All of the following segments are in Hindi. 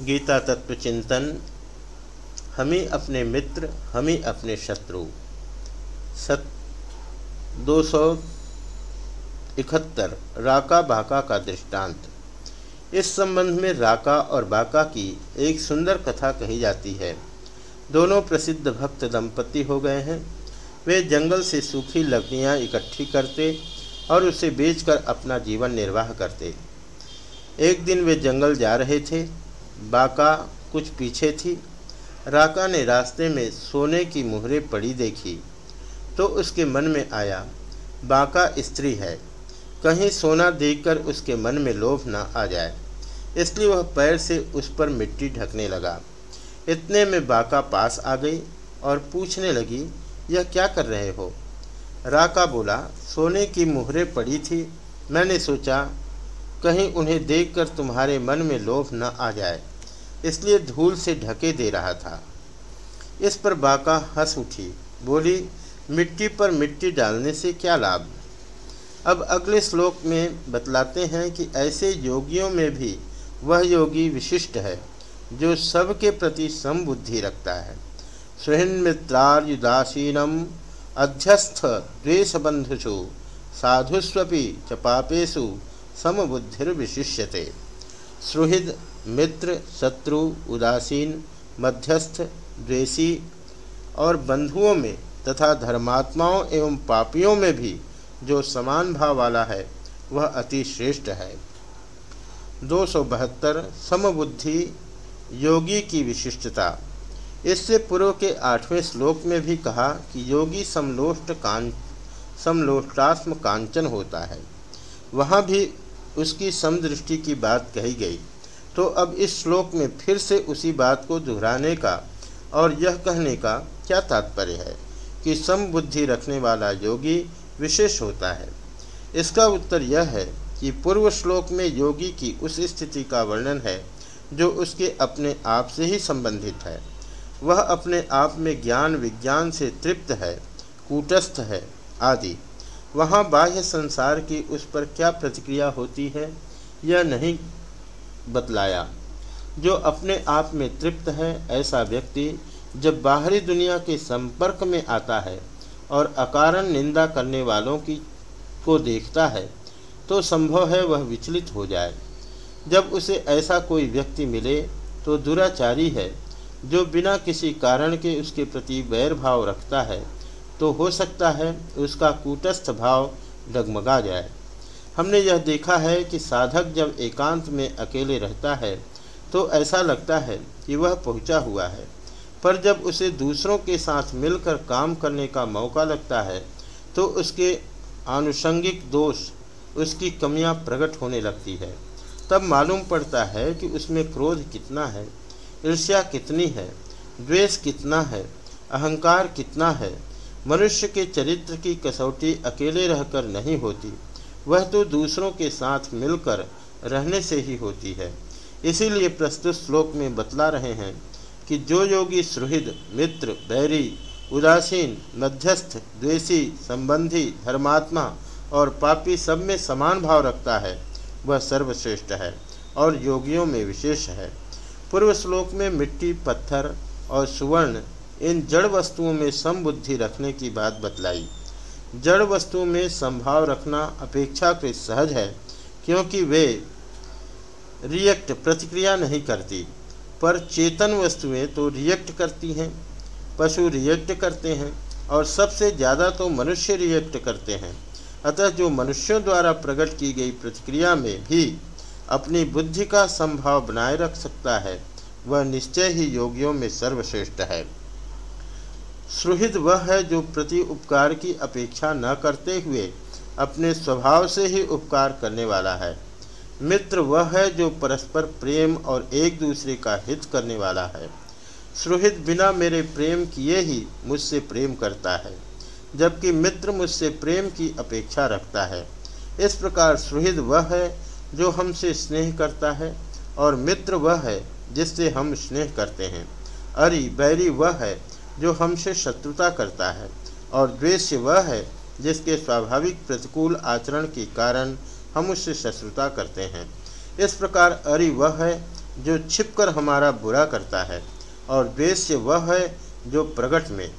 गीता तत्व चिंतन, हम अपने मित्र, हम अपने शत्रु। सत, दो सौ इकहत्तर, राका बाका का दृष्टांत। इस संबंध में राका और बाका की एक सुंदर कथा कही जाती है। दोनों प्रसिद्ध भक्त दंपति हो गए हैं। वे जंगल से सूखी लकड़ियाँ इकट्ठी करते और उसे बेचकर अपना जीवन निर्वाह करते। एक दिन वे जंगल जा रहे थे। बाका कुछ पीछे थी। राका ने रास्ते में सोने की मुहरें पड़ी देखी तो उसके मन में आया, बाका स्त्री है। कहीं सोना देखकर उसके मन में लोभ ना आ जाए। इसलिए वह पैर से उस पर मिट्टी ढकने लगा। इतने में बाका पास आ गई और पूछने लगी, यह क्या कर रहे हो? राका बोला, सोने की मुहरें पड़ी थी। मैंने सोचा, कहीं उन्हें देखकर तुम्हारे मन में लोभ न आ जाए। इसलिए धूल से ढके दे रहा था। इस पर बाका हंस उठी, बोली, मिट्टी पर मिट्टी डालने से क्या लाभ? अब अगले श्लोक में बतलाते हैं कि ऐसे योगियों में भी वह योगी विशिष्ट है, जो सबके प्रति समबुद्धि रखता है। सुहृन्मित्रार्युदासीनम अध्यस्थ द्वेषबंधुषु साधुस्वी च पापेशु समबुद्धिर्विशिष्यते। सुहृद मित्र, शत्रु, उदासीन, मध्यस्थ, द्वेषी और बंधुओं में तथा धर्मात्माओं एवं पापियों में भी जो समान भाव वाला है, वह अति श्रेष्ठ है। दो सौ बहत्तर, समबुद्धि योगी की विशिष्टता। इससे पूर्व के आठवें श्लोक में भी कहा कि योगी समलोष्ट कां समलोष्टास्म कांचन होता है। वहाँ भी उसकी समदृष्टि की बात कही गई। तो अब इस श्लोक में फिर से उसी बात को दोहराने का और यह कहने का क्या तात्पर्य है कि समबुद्धि रखने वाला योगी विशेष होता है। इसका उत्तर यह है कि पूर्व श्लोक में योगी की उस स्थिति का वर्णन है जो उसके अपने आप से ही संबंधित है। वह अपने आप में ज्ञान विज्ञान से तृप्त है, कूटस्थ है आदि। वहाँ बाह्य संसार की उस पर क्या प्रतिक्रिया होती है, यह नहीं बतलाया। जो अपने आप में तृप्त है, ऐसा व्यक्ति जब बाहरी दुनिया के संपर्क में आता है और अकारण निंदा करने वालों की, को देखता है तो संभव है वह विचलित हो जाए। जब उसे ऐसा कोई व्यक्ति मिले तो दुराचारी है। जो बिना किसी कारण के उसके प्रति वैर भाव रखता है तो हो सकता है उसका कूटस्थ भाव डगमगा जाए। हमने यह देखा है कि साधक जब एकांत में अकेले रहता है तो ऐसा लगता है कि वह पहुँचा हुआ है। पर जब उसे दूसरों के साथ मिलकर काम करने का मौका लगता है तो उसके आनुषंगिक दोष, उसकी कमियाँ प्रकट होने लगती है। तब मालूम पड़ता है कि उसमें क्रोध कितना है, ईर्ष्या कितनी है, द्वेष कितना है, अहंकार कितना है। मनुष्य के चरित्र की कसौटी अकेले रहकर नहीं होती। वह तो दूसरों के साथ मिलकर रहने से ही होती है। इसीलिए प्रस्तुत श्लोक में बतला रहे हैं कि जो योगी सुहृद, मित्र, बैरी, उदासीन, मध्यस्थ, द्वेषी, संबंधी, धर्मात्मा और पापी सब में समान भाव रखता है, वह सर्वश्रेष्ठ है और योगियों में विशेष है। पूर्व श्लोक में मिट्टी, पत्थर और सुवर्ण इन जड़ वस्तुओं में समबुद्धि रखने की बात बतलाई। जड़ वस्तु में संभाव रखना अपेक्षाकृत सहज है, क्योंकि वे रिएक्ट प्रतिक्रिया नहीं करती। पर चेतन वस्तुएँ तो रिएक्ट करती हैं, पशु रिएक्ट करते हैं, और सबसे ज़्यादा तो मनुष्य रिएक्ट करते हैं। अतः जो मनुष्यों द्वारा प्रकट की गई प्रतिक्रिया में भी अपनी बुद्धि का संभाव बनाए रख सकता है, वह निश्चय ही योगियों में सर्वश्रेष्ठ है। सुहृद वह है जो प्रति उपकार की अपेक्षा न करते हुए अपने स्वभाव से ही उपकार करने वाला है। मित्र वह है जो परस्पर प्रेम और एक दूसरे का हित करने वाला है। सुहृद बिना मेरे प्रेम किए ही मुझसे प्रेम करता है, जबकि मित्र मुझसे प्रेम की अपेक्षा रखता है। इस प्रकार सुहृद वह है जो हमसे स्नेह करता है और मित्र वह है जिससे हम स्नेह करते हैं। अरि बैरी वह है जो हमसे शत्रुता करता है, और द्वेष वह है जिसके स्वाभाविक प्रतिकूल आचरण के कारण हम उससे शत्रुता करते हैं। इस प्रकार अरि वह है जो छिपकर हमारा बुरा करता है, और द्वेष्य वह है जो प्रकट में।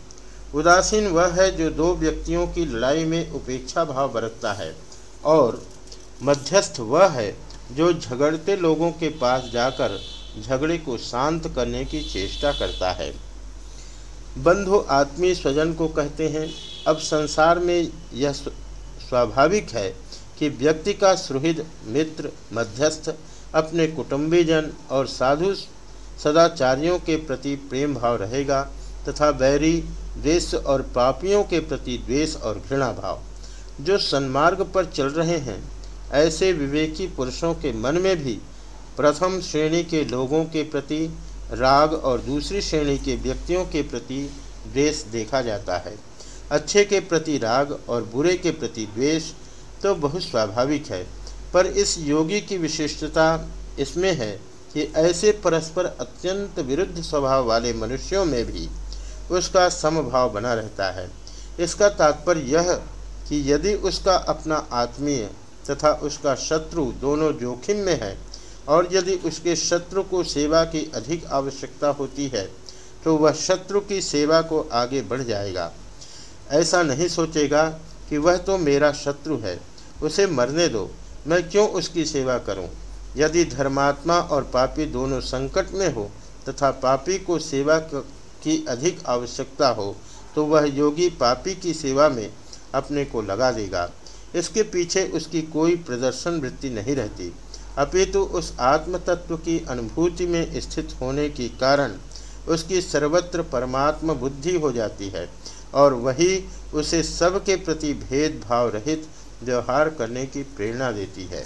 उदासीन वह है जो दो व्यक्तियों की लड़ाई में उपेक्षा भाव बरतता है, और मध्यस्थ वह है जो झगड़ते लोगों के पास जाकर झगड़े को शांत करने की चेष्टा करता है। बंधु आत्मीय स्वजन को कहते हैं, अब संसार में यह स्वाभाविक है कि व्यक्ति का सुहृद मित्र, मध्यस्थ, अपने कुटुंबीजन और साधु सदाचारियों के प्रति प्रेम भाव रहेगा तथा बैरी द्वेष और पापियों के प्रति द्वेष और घृणा भाव। जो सन्मार्ग पर चल रहे हैं, ऐसे विवेकी पुरुषों के मन में भी प्रथम श्रेणी के लोगों के प्रति राग और दूसरी श्रेणी के व्यक्तियों के प्रति द्वेष देखा जाता है। अच्छे के प्रति राग और बुरे के प्रति द्वेष तो बहुत स्वाभाविक है, पर इस योगी की विशिष्टता इसमें है कि ऐसे परस्पर अत्यंत विरुद्ध स्वभाव वाले मनुष्यों में भी उसका समभाव बना रहता है। इसका तात्पर्य यह कि यदि उसका अपना आत्मीय तथा उसका शत्रु दोनों जोखिम में है और यदि उसके शत्रु को सेवा की अधिक आवश्यकता होती है तो वह शत्रु की सेवा को आगे बढ़ जाएगा। ऐसा नहीं सोचेगा कि वह तो मेरा शत्रु है, उसे मरने दो, मैं क्यों उसकी सेवा करूँ? यदि धर्मात्मा और पापी दोनों संकट में हो तथा पापी को सेवा की अधिक आवश्यकता हो तो वह योगी पापी की सेवा में अपने को लगा देगा। इसके पीछे उसकी कोई प्रदर्शन वृत्ति नहीं रहती। अपितु उस आत्म तत्व की अनुभूति में स्थित होने के कारण उसकी सर्वत्र परमात्म बुद्धि हो जाती है और वही उसे सबके प्रति भेदभाव रहित व्यवहार करने की प्रेरणा देती है।